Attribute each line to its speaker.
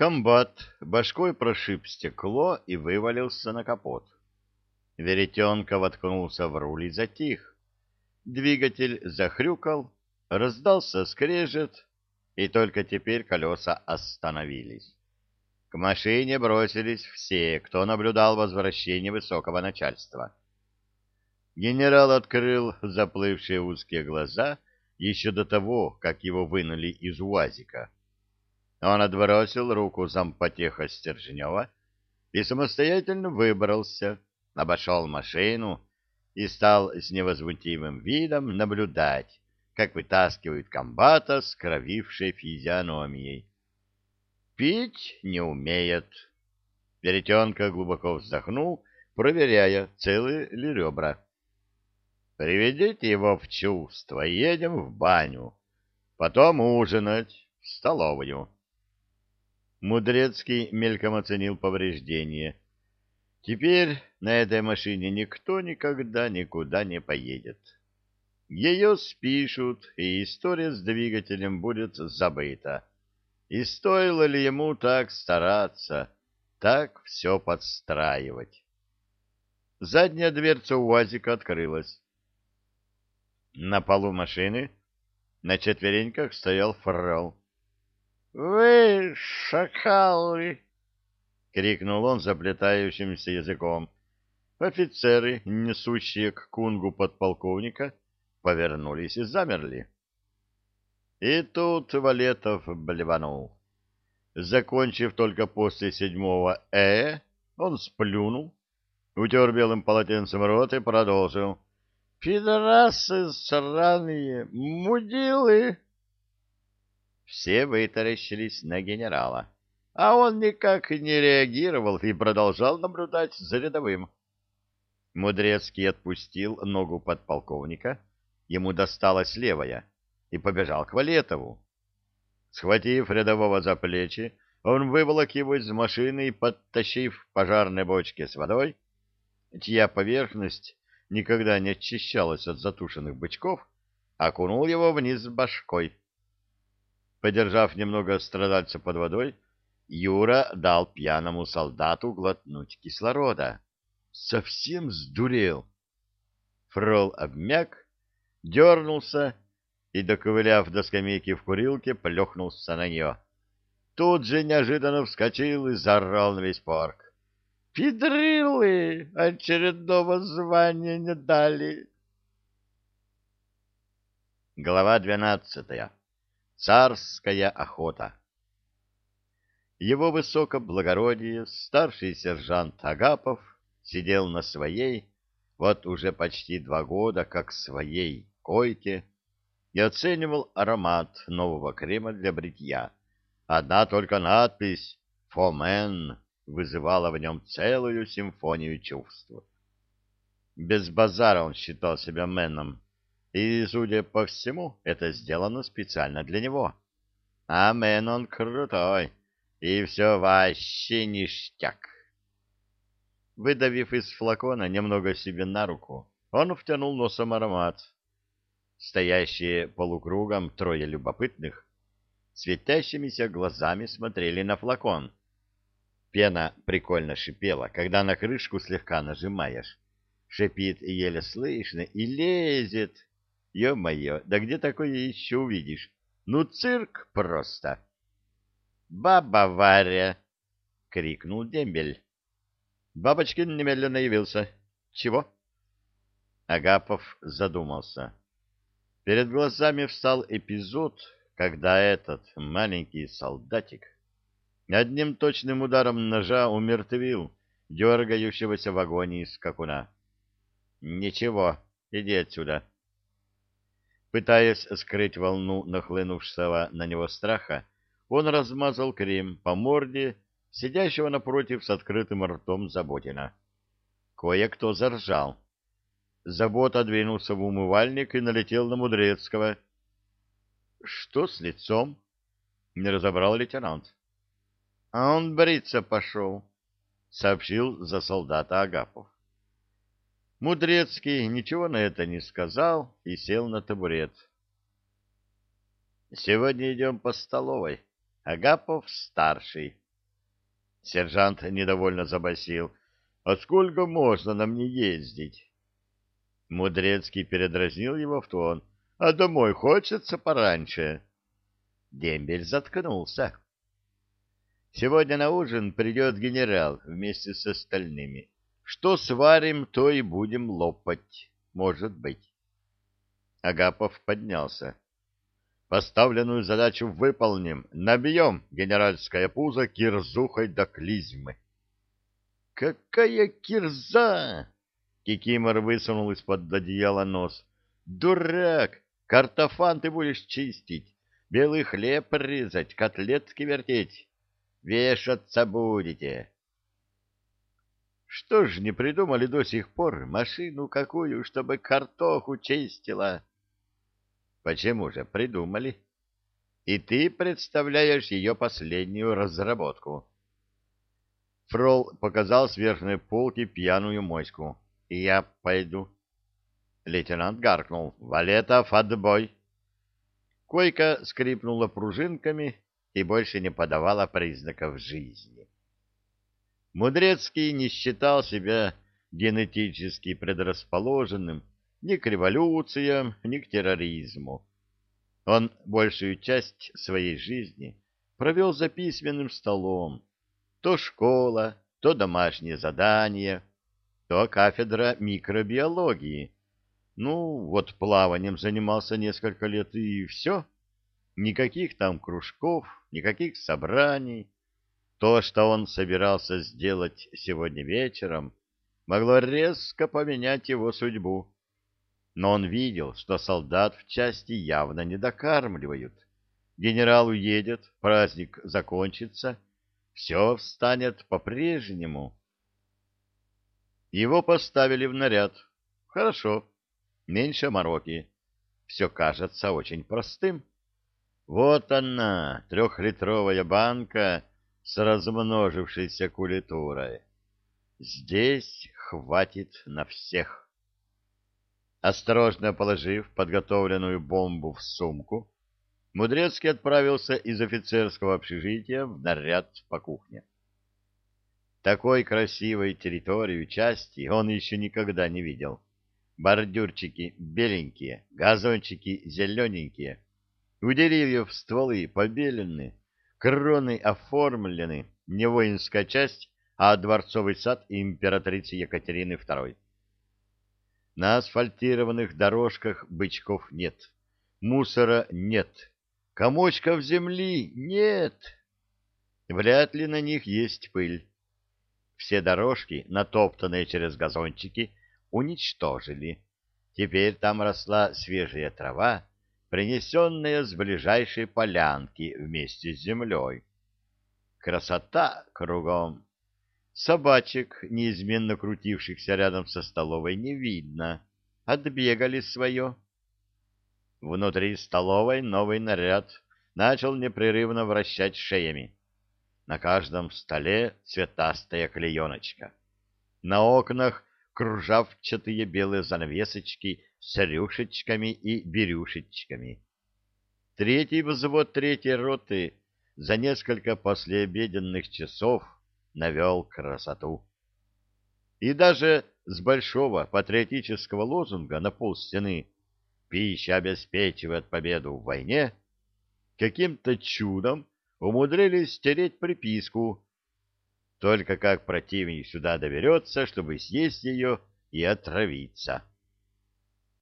Speaker 1: Комбат башкой прошиб стекло и вывалился на капот. Веретенка воткнулся в руль и затих. Двигатель захрюкал, раздался скрежет, и только теперь колеса остановились. К машине бросились все, кто наблюдал возвращение высокого начальства. Генерал открыл заплывшие узкие глаза еще до того, как его вынули из УАЗика. Он отбросил руку зампотеха Стержнева и самостоятельно выбрался, обошел машину и стал с невозмутимым видом наблюдать, как вытаскивают комбата с кровившей физиономией. Пить не умеет. Веретенка глубоко вздохнул, проверяя, целы ли ребра. Приведите его в чувство, едем в баню. Потом ужинать в столовую. Мудрецкий мельком оценил повреждения. Теперь на этой машине никто никогда никуда не поедет. Ее спишут, и история с двигателем будет забыта. И стоило ли ему так стараться, так все подстраивать? Задняя дверца УАЗика открылась. На полу машины на четвереньках стоял фрол. — Вы, шакалы! — крикнул он заплетающимся языком. Офицеры, несущие к кунгу подполковника, повернулись и замерли. И тут Валетов блеванул. Закончив только после седьмого «э», он сплюнул, утер белым полотенцем рот и продолжил. «Пидорасы сраные, мудилы!» Все вытаращились на генерала, а он никак не реагировал и продолжал наблюдать за рядовым. Мудрецкий отпустил ногу подполковника, ему досталась левая, и побежал к Валетову. Схватив рядового за плечи, он выволок его из машины и, подтащив пожарные бочки с водой, чья поверхность никогда не очищалась от затушенных бычков, окунул его вниз башкой. Подержав немного страдальца под водой, Юра дал пьяному солдату глотнуть кислорода. Совсем сдурел. Фрол обмяк, дернулся и, доковыляв до скамейки в курилке, плюхнулся на нее. Тут же неожиданно вскочил и заорал на весь парк. «Педрилы! Очередного звания не дали!» Глава двенадцатая Царская охота. Его высокоблагородие, старший сержант Агапов, сидел на своей, вот уже почти два года, как своей койке, и оценивал аромат нового крема для бритья. Одна только надпись «Фомен» вызывала в нем целую симфонию чувств. Без базара он считал себя меном, и, судя по всему, это сделано специально для него. А мен он крутой, и все вообще ништяк. Выдавив из флакона немного себе на руку, он втянул носом аромат. Стоящие полукругом трое любопытных, светящимися глазами смотрели на флакон. Пена прикольно шипела, когда на крышку слегка нажимаешь. Шипит еле слышно и лезет Ё-моё, да где такое еще увидишь? Ну, цирк просто. «Баба Варя!» — крикнул дембель. Бабочкин немедленно явился. «Чего?» Агапов задумался. Перед глазами встал эпизод, когда этот маленький солдатик одним точным ударом ножа умертвил дергающегося в агонии скакуна. «Ничего, иди отсюда!» Пытаясь скрыть волну нахлынувшего на него страха, он размазал крем по морде сидящего напротив с открытым ртом Заботина. Кое-кто заржал. Забота двинулся в умывальник и налетел на Мудрецкого. — Что с лицом? — не разобрал лейтенант. — А он бриться пошел, — сообщил за солдата Агапов. Мудрецкий ничего на это не сказал и сел на табурет. «Сегодня идем по столовой. Агапов старший», Сержант недовольно забасил. «А сколько можно на мне ездить?» Мудрецкий передразнил его в тон. «А домой хочется пораньше?» Дембель заткнулся. «Сегодня на ужин придет генерал вместе с остальными. Что сварим, то и будем лопать, может быть». Агапов поднялся. Поставленную задачу выполним. Набьем генеральское пузо кирзухой до клизмы. «Какая кирза!» Кикимор высунул из-под одеяла нос. «Дурак! Картофан ты будешь чистить, белый хлеб резать, котлетки вертеть. Вешаться будете!» Что ж не придумали до сих пор машину какую, чтобы картоху чистила? Почему же придумали? И ты представляешь ее последнюю разработку. Фрол показал с верхней полки пьяную моську. И я пойду. Лейтенант гаркнул. Валетов, отбой. Койка скрипнула пружинками и больше не подавала признаков жизни. Мудрецкий не считал себя генетически предрасположенным ни к революциям, ни к терроризму. Он большую часть своей жизни провел за письменным столом. То школа, то домашние задания, то кафедра микробиологии. Ну, вот плаванием занимался несколько лет, и все. Никаких там кружков, никаких собраний. То, что он собирался сделать сегодня вечером, могло резко поменять его судьбу но он видел, что солдат в части явно не докармливают. Генерал уедет, праздник закончится, все встанет по-прежнему. Его поставили в наряд. Хорошо, меньше мороки. Все кажется очень простым. Вот она, трехлитровая банка с размножившейся кулитурой. Здесь хватит на всех. Осторожно положив подготовленную бомбу в сумку, Мудрецкий отправился из офицерского общежития в наряд по кухне. Такой красивой территории части он еще никогда не видел. Бордюрчики беленькие, газончики зелененькие, у деревьев стволы побелены, кроны оформлены, не воинская часть, а дворцовый сад императрицы Екатерины II. На асфальтированных дорожках бычков нет, мусора нет, комочков земли нет. Вряд ли на них есть пыль. Все дорожки, натоптанные через газончики, уничтожили. Теперь там росла свежая трава, принесенная с ближайшей полянки вместе с землей. Красота кругом. Собачек, неизменно крутившихся рядом со столовой, не видно. Отбегали свое. Внутри столовой новый наряд начал непрерывно вращать шеями. На каждом столе цветастая клееночка. На окнах кружавчатые белые занавесочки с рюшечками и берюшечками. Третий взвод третьей роты за несколько послеобеденных часов — навел красоту. И даже с большого патриотического лозунга на пол стены «Пища обеспечивает победу в войне» каким-то чудом умудрились стереть приписку «Только как противник сюда доберется, чтобы съесть ее и отравиться».